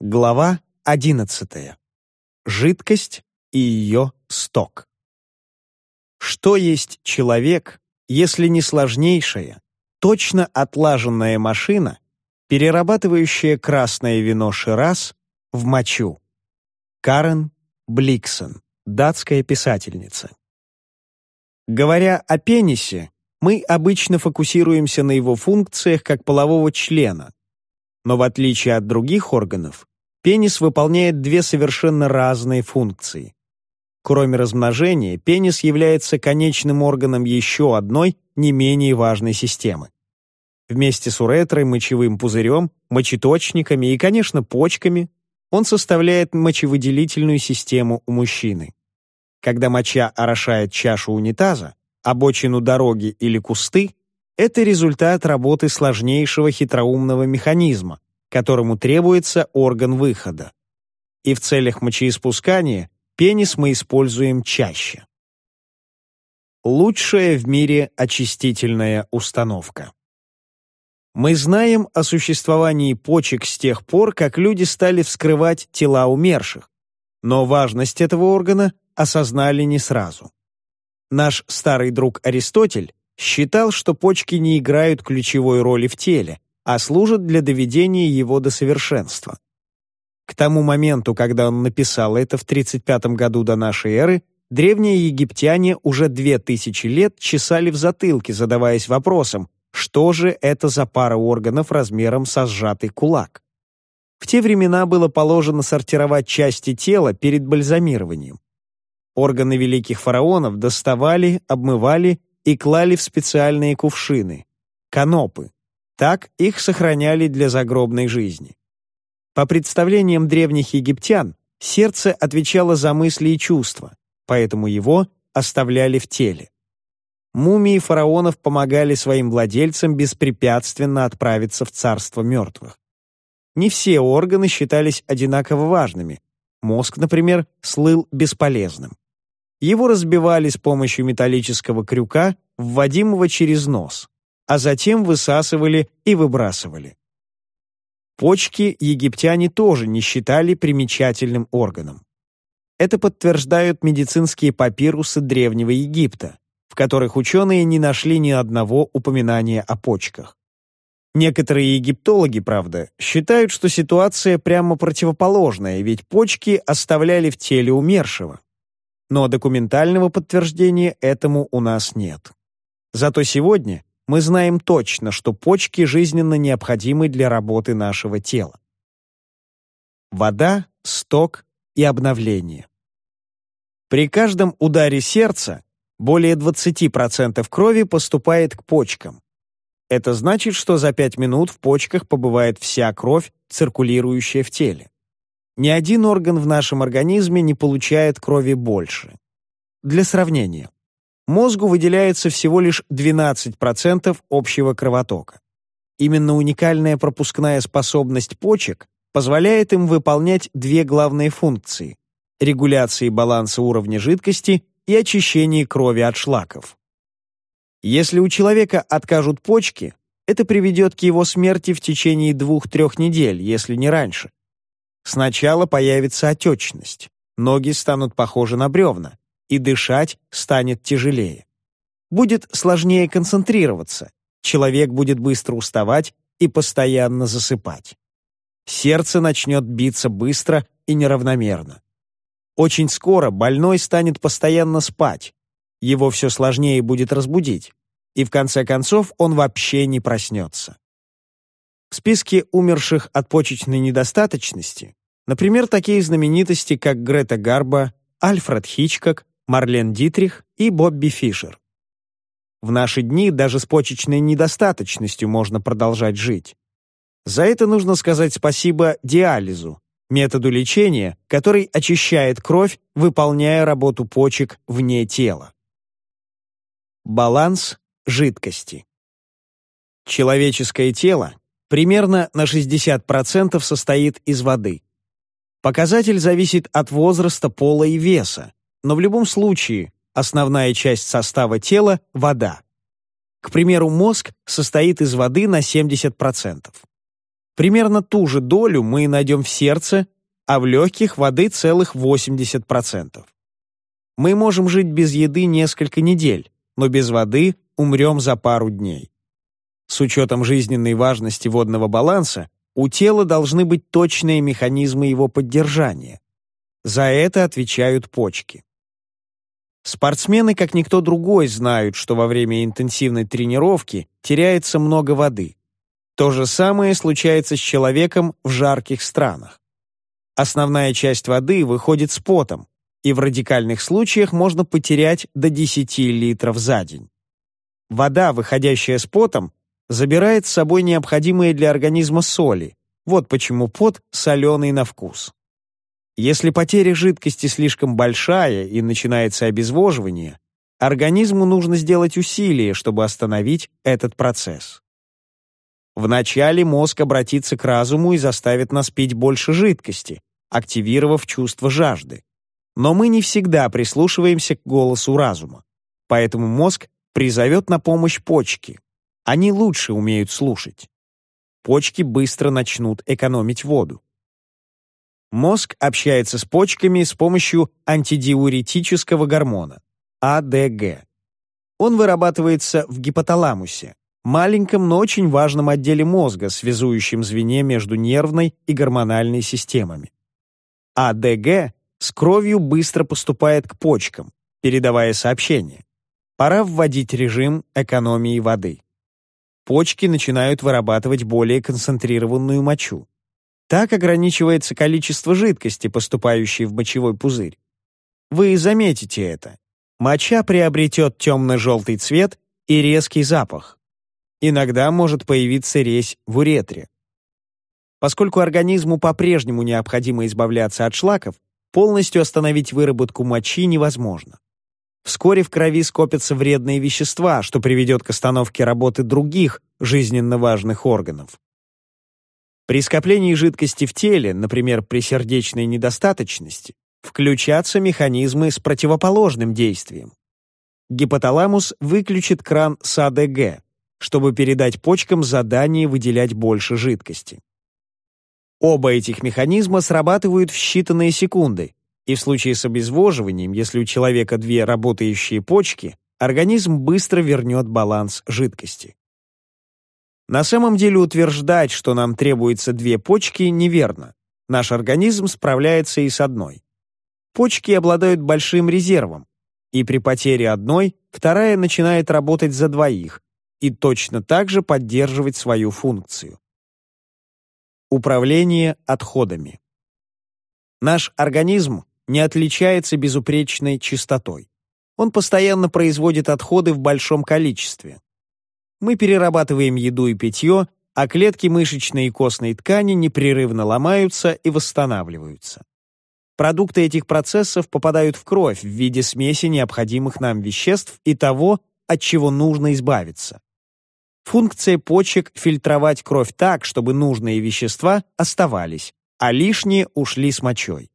Глава 11. Жидкость и ее сток. Что есть человек, если не сложнейшая, точно отлаженная машина, перерабатывающая красное вино Шираз в мочу? Карен Бликсон, датская писательница. Говоря о пенисе, мы обычно фокусируемся на его функциях как полового члена, но в отличие от других органов, пенис выполняет две совершенно разные функции. Кроме размножения, пенис является конечным органом еще одной, не менее важной системы. Вместе с уретрой, мочевым пузырем, мочеточниками и, конечно, почками он составляет мочевыделительную систему у мужчины. Когда моча орошает чашу унитаза, обочину дороги или кусты, это результат работы сложнейшего хитроумного механизма, которому требуется орган выхода. И в целях мочеиспускания пенис мы используем чаще. Лучшая в мире очистительная установка. Мы знаем о существовании почек с тех пор, как люди стали вскрывать тела умерших, но важность этого органа осознали не сразу. Наш старый друг Аристотель считал, что почки не играют ключевой роли в теле, а служат для доведения его до совершенства. К тому моменту, когда он написал это в 35 году до нашей эры, древние египтяне уже две тысячи лет чесали в затылке, задаваясь вопросом, что же это за пара органов размером со сжатый кулак. В те времена было положено сортировать части тела перед бальзамированием. Органы великих фараонов доставали, обмывали и клали в специальные кувшины — канопы. Так их сохраняли для загробной жизни. По представлениям древних египтян, сердце отвечало за мысли и чувства, поэтому его оставляли в теле. Мумии фараонов помогали своим владельцам беспрепятственно отправиться в царство мертвых. Не все органы считались одинаково важными. Мозг, например, слыл бесполезным. Его разбивали с помощью металлического крюка, вводимого через нос, а затем высасывали и выбрасывали. Почки египтяне тоже не считали примечательным органом. Это подтверждают медицинские папирусы Древнего Египта, в которых ученые не нашли ни одного упоминания о почках. Некоторые египтологи, правда, считают, что ситуация прямо противоположная, ведь почки оставляли в теле умершего но документального подтверждения этому у нас нет. Зато сегодня мы знаем точно, что почки жизненно необходимы для работы нашего тела. Вода, сток и обновление. При каждом ударе сердца более 20% крови поступает к почкам. Это значит, что за 5 минут в почках побывает вся кровь, циркулирующая в теле. Ни один орган в нашем организме не получает крови больше. Для сравнения, мозгу выделяется всего лишь 12% общего кровотока. Именно уникальная пропускная способность почек позволяет им выполнять две главные функции – регуляции баланса уровня жидкости и очищение крови от шлаков. Если у человека откажут почки, это приведет к его смерти в течение двух-трех недель, если не раньше. Сначала появится отечность, ноги станут похожи на бревна, и дышать станет тяжелее. Будет сложнее концентрироваться, человек будет быстро уставать и постоянно засыпать. Сердце начнет биться быстро и неравномерно. Очень скоро больной станет постоянно спать, его все сложнее будет разбудить, и в конце концов он вообще не проснется. В списке умерших от почечной недостаточности Например, такие знаменитости, как Грета Гарба, Альфред Хичкок, Марлен Дитрих и Бобби Фишер. В наши дни даже с почечной недостаточностью можно продолжать жить. За это нужно сказать спасибо диализу, методу лечения, который очищает кровь, выполняя работу почек вне тела. Баланс жидкости. Человеческое тело примерно на 60% состоит из воды. Показатель зависит от возраста, пола и веса, но в любом случае основная часть состава тела – вода. К примеру, мозг состоит из воды на 70%. Примерно ту же долю мы найдем в сердце, а в легких воды целых 80%. Мы можем жить без еды несколько недель, но без воды умрем за пару дней. С учетом жизненной важности водного баланса, у тела должны быть точные механизмы его поддержания. За это отвечают почки. Спортсмены, как никто другой, знают, что во время интенсивной тренировки теряется много воды. То же самое случается с человеком в жарких странах. Основная часть воды выходит с потом, и в радикальных случаях можно потерять до 10 литров за день. Вода, выходящая с потом, забирает с собой необходимые для организма соли. Вот почему пот соленый на вкус. Если потеря жидкости слишком большая и начинается обезвоживание, организму нужно сделать усилие, чтобы остановить этот процесс. Вначале мозг обратится к разуму и заставит нас пить больше жидкости, активировав чувство жажды. Но мы не всегда прислушиваемся к голосу разума. Поэтому мозг призовет на помощь почки. Они лучше умеют слушать. Почки быстро начнут экономить воду. Мозг общается с почками с помощью антидиуретического гормона – АДГ. Он вырабатывается в гипоталамусе, маленьком, но очень важном отделе мозга, связующем звене между нервной и гормональной системами. АДГ с кровью быстро поступает к почкам, передавая сообщение. Пора вводить режим экономии воды. Почки начинают вырабатывать более концентрированную мочу. Так ограничивается количество жидкости, поступающей в мочевой пузырь. Вы заметите это. Моча приобретет темно-желтый цвет и резкий запах. Иногда может появиться резь в уретре. Поскольку организму по-прежнему необходимо избавляться от шлаков, полностью остановить выработку мочи невозможно. Вскоре в крови скопятся вредные вещества, что приведет к остановке работы других жизненно важных органов. При скоплении жидкости в теле, например, при сердечной недостаточности, включатся механизмы с противоположным действием. Гипоталамус выключит кран с АДГ, чтобы передать почкам задание выделять больше жидкости. Оба этих механизма срабатывают в считанные секунды, и в случае с обезвоживанием, если у человека две работающие почки, организм быстро вернет баланс жидкости. На самом деле утверждать, что нам требуется две почки, неверно. Наш организм справляется и с одной. Почки обладают большим резервом, и при потере одной вторая начинает работать за двоих и точно так же поддерживать свою функцию. Управление отходами. Наш организм не отличается безупречной чистотой. Он постоянно производит отходы в большом количестве. Мы перерабатываем еду и питье, а клетки мышечной и костной ткани непрерывно ломаются и восстанавливаются. Продукты этих процессов попадают в кровь в виде смеси необходимых нам веществ и того, от чего нужно избавиться. Функция почек — фильтровать кровь так, чтобы нужные вещества оставались, а лишние ушли с мочой.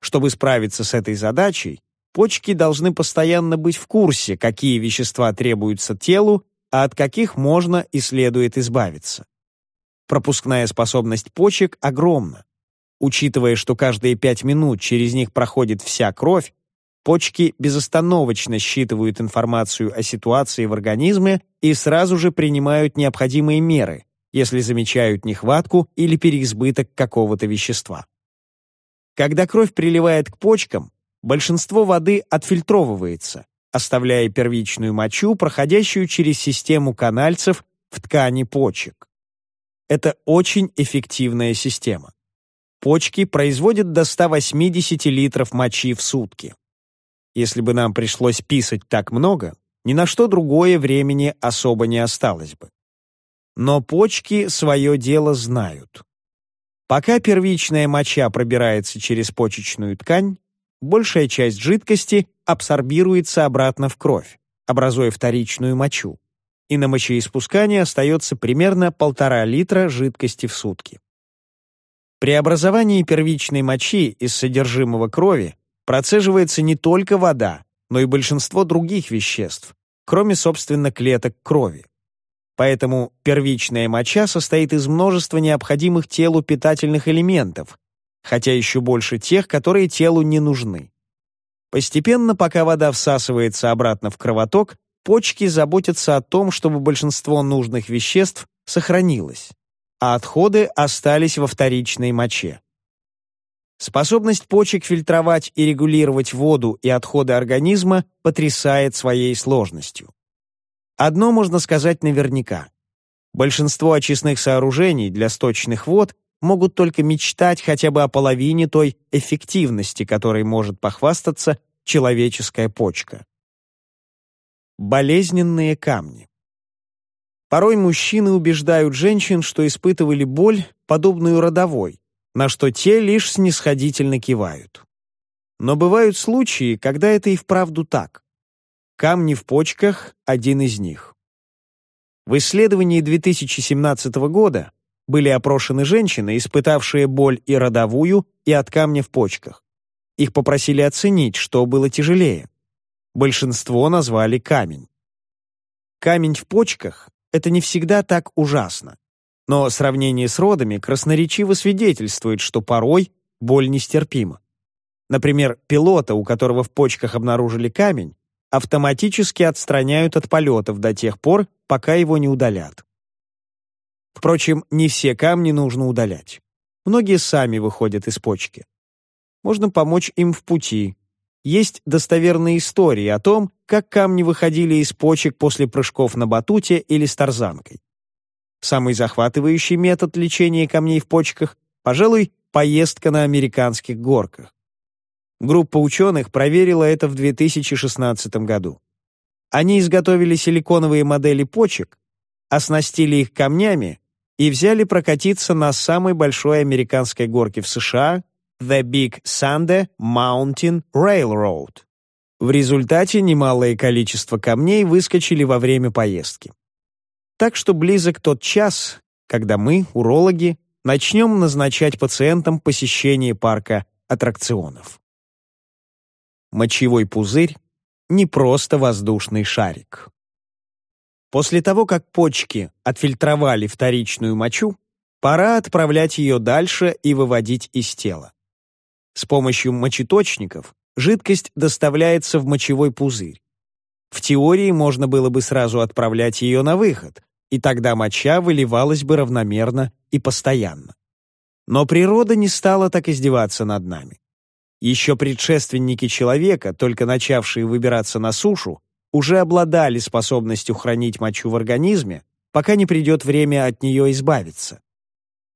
Чтобы справиться с этой задачей, почки должны постоянно быть в курсе, какие вещества требуются телу, а от каких можно и следует избавиться. Пропускная способность почек огромна. Учитывая, что каждые пять минут через них проходит вся кровь, Почки безостановочно считывают информацию о ситуации в организме и сразу же принимают необходимые меры, если замечают нехватку или переизбыток какого-то вещества. Когда кровь приливает к почкам, большинство воды отфильтровывается, оставляя первичную мочу, проходящую через систему канальцев в ткани почек. Это очень эффективная система. Почки производят до 180 литров мочи в сутки. Если бы нам пришлось писать так много, ни на что другое времени особо не осталось бы. Но почки свое дело знают. Пока первичная моча пробирается через почечную ткань, большая часть жидкости абсорбируется обратно в кровь, образуя вторичную мочу, и на мочеиспускание остается примерно полтора литра жидкости в сутки. При образовании первичной мочи из содержимого крови процеживается не только вода, но и большинство других веществ, кроме, собственно, клеток крови. Поэтому первичная моча состоит из множества необходимых телу питательных элементов, хотя еще больше тех, которые телу не нужны. Постепенно, пока вода всасывается обратно в кровоток, почки заботятся о том, чтобы большинство нужных веществ сохранилось, а отходы остались во вторичной моче. Способность почек фильтровать и регулировать воду и отходы организма потрясает своей сложностью. Одно можно сказать наверняка. Большинство очистных сооружений для сточных вод могут только мечтать хотя бы о половине той эффективности, которой может похвастаться человеческая почка. Болезненные камни. Порой мужчины убеждают женщин, что испытывали боль, подобную родовой, на что те лишь снисходительно кивают. Но бывают случаи, когда это и вправду так. Камни в почках – один из них. В исследовании 2017 года были опрошены женщины, испытавшие боль и родовую, и от камня в почках. Их попросили оценить, что было тяжелее. Большинство назвали камень. Камень в почках – это не всегда так ужасно. Но сравнение с родами красноречиво свидетельствует, что порой боль нестерпима. Например, пилота, у которого в почках обнаружили камень, автоматически отстраняют от полетов до тех пор, пока его не удалят. Впрочем, не все камни нужно удалять. Многие сами выходят из почки. Можно помочь им в пути. Есть достоверные истории о том, как камни выходили из почек после прыжков на батуте или с тарзанкой. Самый захватывающий метод лечения камней в почках, пожалуй, поездка на американских горках. Группа ученых проверила это в 2016 году. Они изготовили силиконовые модели почек, оснастили их камнями и взяли прокатиться на самой большой американской горке в США The Big Sandy Mountain Railroad. В результате немалое количество камней выскочили во время поездки. Так что близок тот час, когда мы, урологи, начнем назначать пациентам посещение парка аттракционов. Мочевой пузырь — не просто воздушный шарик. После того, как почки отфильтровали вторичную мочу, пора отправлять ее дальше и выводить из тела. С помощью мочеточников жидкость доставляется в мочевой пузырь. В теории можно было бы сразу отправлять ее на выход, и тогда моча выливалась бы равномерно и постоянно. Но природа не стала так издеваться над нами. Еще предшественники человека, только начавшие выбираться на сушу, уже обладали способностью хранить мочу в организме, пока не придет время от нее избавиться.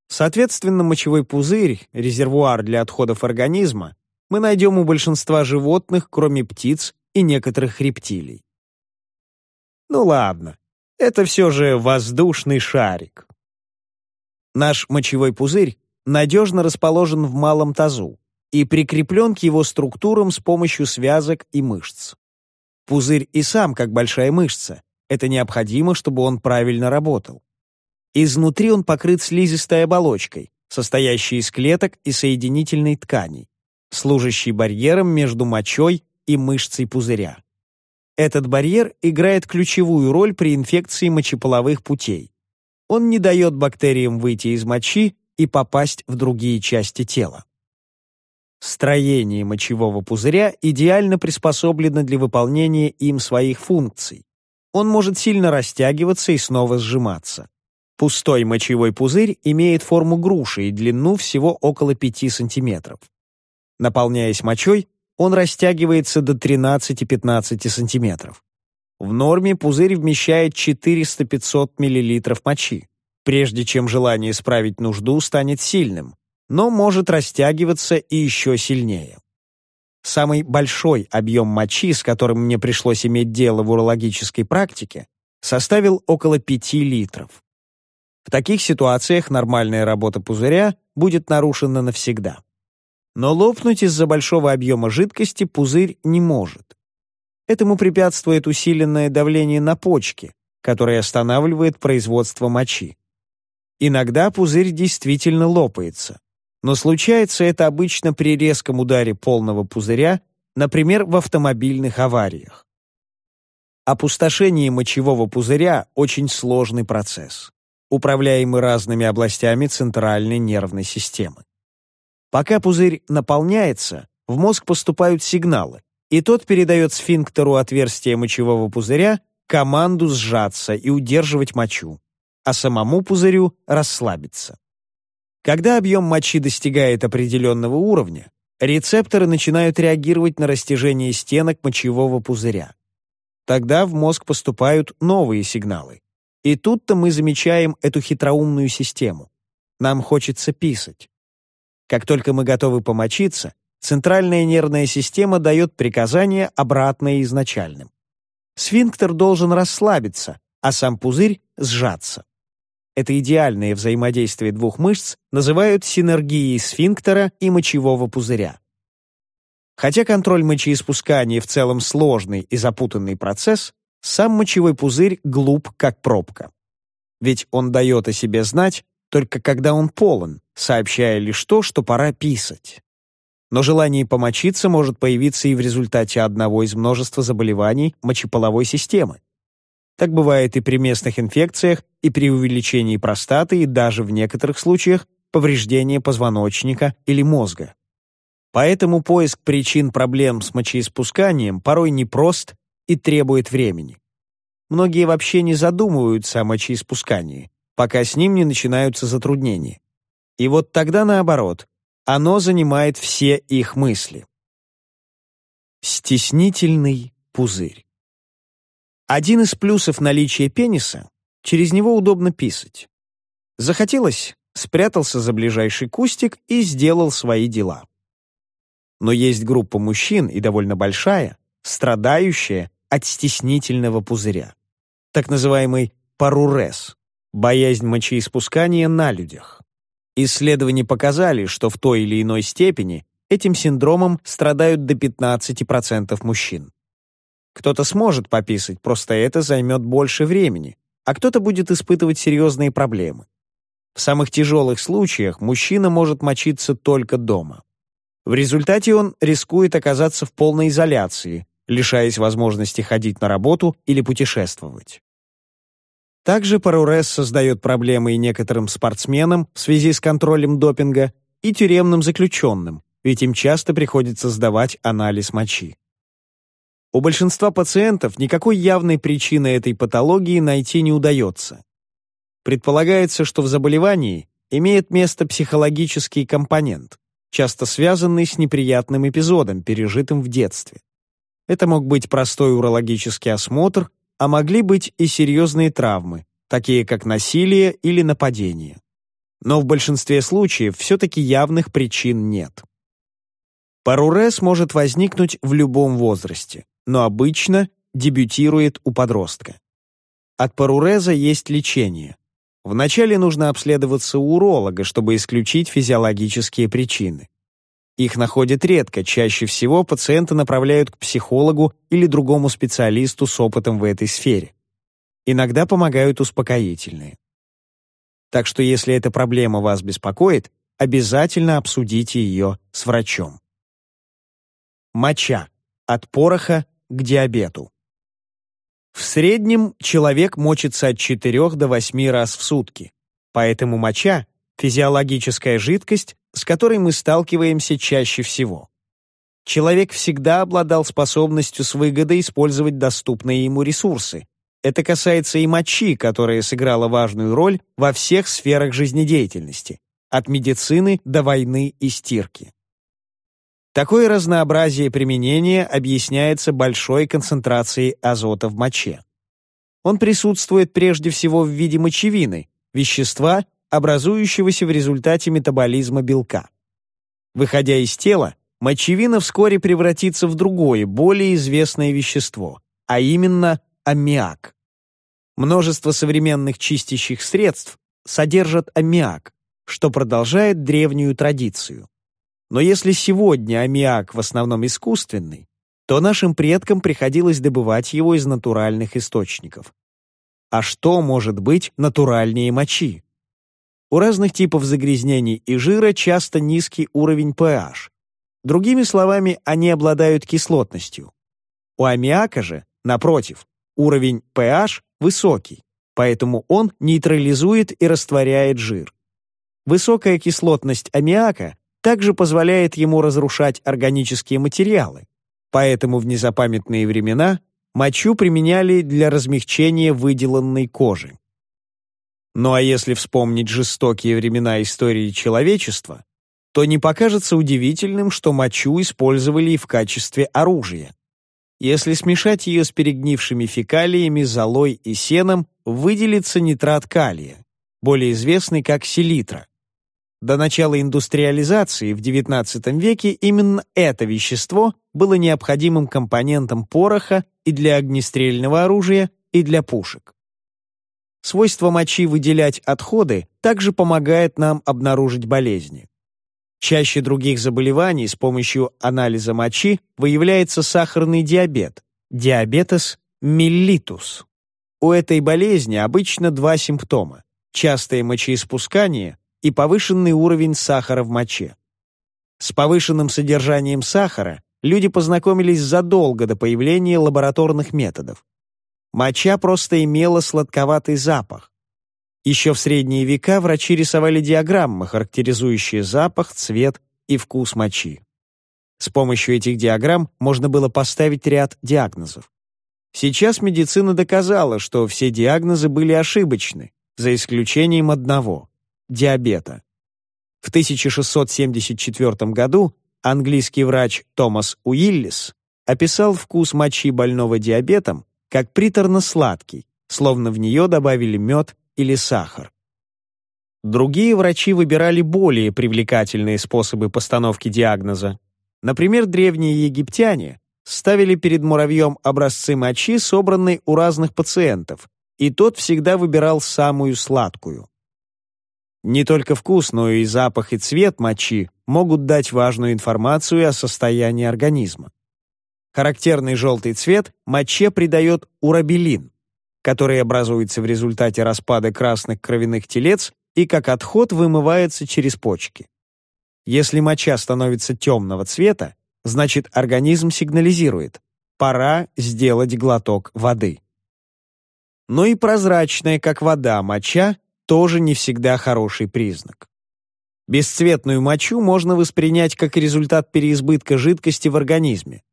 Соответственно, мочевой пузырь, резервуар для отходов организма, мы найдем у большинства животных, кроме птиц и некоторых рептилий. Ну ладно, это все же воздушный шарик. Наш мочевой пузырь надежно расположен в малом тазу, и прикреплен к его структурам с помощью связок и мышц. Пузырь и сам как большая мышца. Это необходимо, чтобы он правильно работал. Изнутри он покрыт слизистой оболочкой, состоящей из клеток и соединительной тканей, служащей барьером между мочой и мышцей пузыря. Этот барьер играет ключевую роль при инфекции мочеполовых путей. Он не дает бактериям выйти из мочи и попасть в другие части тела. Строение мочевого пузыря идеально приспособлено для выполнения им своих функций. Он может сильно растягиваться и снова сжиматься. Пустой мочевой пузырь имеет форму груши и длину всего около 5 см. Наполняясь мочой, он растягивается до 13-15 см. В норме пузырь вмещает 400-500 мл мочи, прежде чем желание справить нужду станет сильным, но может растягиваться и еще сильнее. Самый большой объем мочи, с которым мне пришлось иметь дело в урологической практике, составил около 5 литров. В таких ситуациях нормальная работа пузыря будет нарушена навсегда. Но лопнуть из-за большого объема жидкости пузырь не может. Этому препятствует усиленное давление на почки, которое останавливает производство мочи. Иногда пузырь действительно лопается, но случается это обычно при резком ударе полного пузыря, например, в автомобильных авариях. Опустошение мочевого пузыря – очень сложный процесс, управляемый разными областями центральной нервной системы. Пока пузырь наполняется, в мозг поступают сигналы, и тот передает сфинктеру отверстия мочевого пузыря команду сжаться и удерживать мочу, а самому пузырю расслабиться. Когда объем мочи достигает определенного уровня, рецепторы начинают реагировать на растяжение стенок мочевого пузыря. Тогда в мозг поступают новые сигналы. И тут-то мы замечаем эту хитроумную систему. Нам хочется писать. Как только мы готовы помочиться, центральная нервная система дает приказание, обратное изначальным. Сфинктер должен расслабиться, а сам пузырь — сжаться. Это идеальное взаимодействие двух мышц называют синергией сфинктера и мочевого пузыря. Хотя контроль мочеиспускания в целом сложный и запутанный процесс, сам мочевой пузырь глуп, как пробка. Ведь он дает о себе знать только когда он полон, сообщая лишь то, что пора писать. Но желание помочиться может появиться и в результате одного из множества заболеваний мочеполовой системы. Так бывает и при местных инфекциях, и при увеличении простаты, и даже в некоторых случаях повреждения позвоночника или мозга. Поэтому поиск причин проблем с мочеиспусканием порой непрост и требует времени. Многие вообще не задумываются о мочеиспускании, пока с ним не начинаются затруднения. И вот тогда наоборот, оно занимает все их мысли. Стеснительный пузырь. Один из плюсов наличия пениса — через него удобно писать. Захотелось — спрятался за ближайший кустик и сделал свои дела. Но есть группа мужчин, и довольно большая, страдающая от стеснительного пузыря. Так называемый парурез – боязнь мочеиспускания на людях. Исследования показали, что в той или иной степени этим синдромом страдают до 15% мужчин. Кто-то сможет пописать, просто это займет больше времени, а кто-то будет испытывать серьезные проблемы. В самых тяжелых случаях мужчина может мочиться только дома. В результате он рискует оказаться в полной изоляции, лишаясь возможности ходить на работу или путешествовать. Также парурез создает проблемы и некоторым спортсменам в связи с контролем допинга и тюремным заключенным, ведь им часто приходится сдавать анализ мочи. У большинства пациентов никакой явной причины этой патологии найти не удается. Предполагается, что в заболевании имеет место психологический компонент часто связанный с неприятным эпизодом, пережитым в детстве. Это мог быть простой урологический осмотр, а могли быть и серьезные травмы, такие как насилие или нападение. Но в большинстве случаев все-таки явных причин нет. Парурез может возникнуть в любом возрасте, но обычно дебютирует у подростка. От паруреза есть лечение. Вначале нужно обследоваться у уролога, чтобы исключить физиологические причины. Их находят редко, чаще всего пациента направляют к психологу или другому специалисту с опытом в этой сфере. Иногда помогают успокоительные. Так что если эта проблема вас беспокоит, обязательно обсудите ее с врачом. Моча. От пороха к диабету. В среднем человек мочится от 4 до 8 раз в сутки, поэтому моча – физиологическая жидкость, с которой мы сталкиваемся чаще всего. Человек всегда обладал способностью с выгодой использовать доступные ему ресурсы. Это касается и мочи, которая сыграла важную роль во всех сферах жизнедеятельности, от медицины до войны и стирки. Такое разнообразие применения объясняется большой концентрацией азота в моче. Он присутствует прежде всего в виде мочевины, вещества, образующегося в результате метаболизма белка. Выходя из тела, мочевина вскоре превратится в другое, более известное вещество, а именно аммиак. Множество современных чистящих средств содержат аммиак, что продолжает древнюю традицию. Но если сегодня аммиак в основном искусственный, то нашим предкам приходилось добывать его из натуральных источников. А что может быть натуральнее мочи? У разных типов загрязнений и жира часто низкий уровень pH. Другими словами, они обладают кислотностью. У аммиака же, напротив, Уровень pH высокий, поэтому он нейтрализует и растворяет жир. Высокая кислотность аммиака также позволяет ему разрушать органические материалы, поэтому в незапамятные времена мочу применяли для размягчения выделанной кожи. Ну а если вспомнить жестокие времена истории человечества, то не покажется удивительным, что мочу использовали и в качестве оружия. Если смешать ее с перегнившими фекалиями, золой и сеном, выделится нитрат калия, более известный как селитра. До начала индустриализации в XIX веке именно это вещество было необходимым компонентом пороха и для огнестрельного оружия, и для пушек. Свойство мочи выделять отходы также помогает нам обнаружить болезни. Чаще других заболеваний с помощью анализа мочи выявляется сахарный диабет, диабетес меллитус. У этой болезни обычно два симптома – частое мочеиспускание и повышенный уровень сахара в моче. С повышенным содержанием сахара люди познакомились задолго до появления лабораторных методов. Моча просто имела сладковатый запах, еще в средние века врачи рисовали диаграммы, характеризующие запах, цвет и вкус мочи. С помощью этих диаграмм можно было поставить ряд диагнозов. Сейчас медицина доказала, что все диагнозы были ошибочны, за исключением одного – диабета. В 1674 году английский врач Томас Уиллис описал вкус мочи больного диабетом как приторно-сладкий, словно в нее добавили мед или сахар. Другие врачи выбирали более привлекательные способы постановки диагноза. Например, древние египтяне ставили перед муравьем образцы мочи, собранные у разных пациентов, и тот всегда выбирал самую сладкую. Не только вкус, но и запах и цвет мочи могут дать важную информацию о состоянии организма. Характерный желтый цвет моче придает урабелин, который образуется в результате распада красных кровяных телец и как отход вымывается через почки. Если моча становится темного цвета, значит организм сигнализирует «пора сделать глоток воды». Но и прозрачная, как вода, моча тоже не всегда хороший признак. Бесцветную мочу можно воспринять как результат переизбытка жидкости в организме.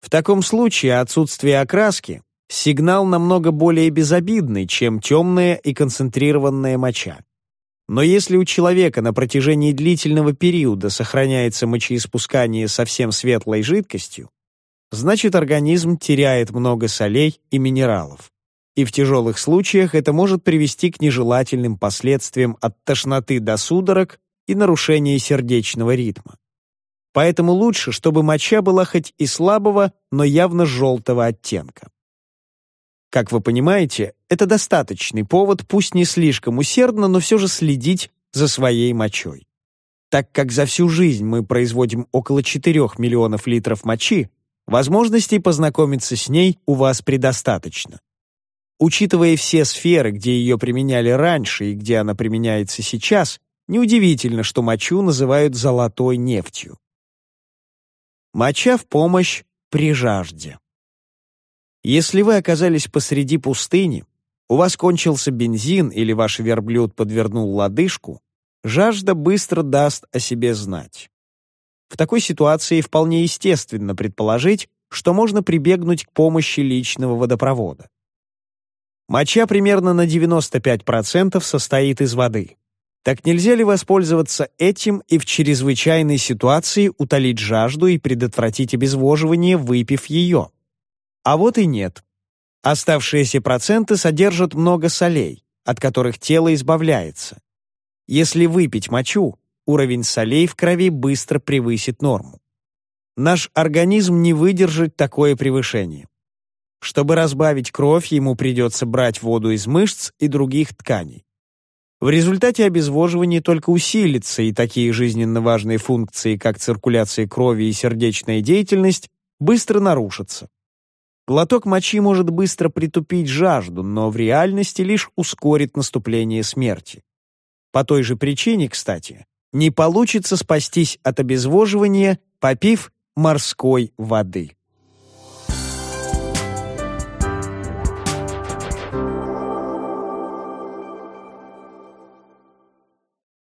В таком случае отсутствие окраски Сигнал намного более безобидный, чем темная и концентрированная моча. Но если у человека на протяжении длительного периода сохраняется мочеиспускание совсем светлой жидкостью, значит организм теряет много солей и минералов. И в тяжелых случаях это может привести к нежелательным последствиям от тошноты до судорог и нарушения сердечного ритма. Поэтому лучше, чтобы моча была хоть и слабого, но явно желтого оттенка. Как вы понимаете, это достаточный повод, пусть не слишком усердно, но все же следить за своей мочой. Так как за всю жизнь мы производим около 4 миллионов литров мочи, возможностей познакомиться с ней у вас предостаточно. Учитывая все сферы, где ее применяли раньше и где она применяется сейчас, неудивительно, что мочу называют «золотой нефтью». Моча в помощь при жажде. Если вы оказались посреди пустыни, у вас кончился бензин или ваш верблюд подвернул лодыжку, жажда быстро даст о себе знать. В такой ситуации вполне естественно предположить, что можно прибегнуть к помощи личного водопровода. Моча примерно на 95% состоит из воды. Так нельзя ли воспользоваться этим и в чрезвычайной ситуации утолить жажду и предотвратить обезвоживание, выпив ее? А вот и нет. Оставшиеся проценты содержат много солей, от которых тело избавляется. Если выпить мочу, уровень солей в крови быстро превысит норму. Наш организм не выдержит такое превышение. Чтобы разбавить кровь, ему придется брать воду из мышц и других тканей. В результате обезвоживание только усилится, и такие жизненно важные функции, как циркуляция крови и сердечная деятельность, быстро нарушатся. Глоток мочи может быстро притупить жажду, но в реальности лишь ускорит наступление смерти. По той же причине, кстати, не получится спастись от обезвоживания, попив морской воды.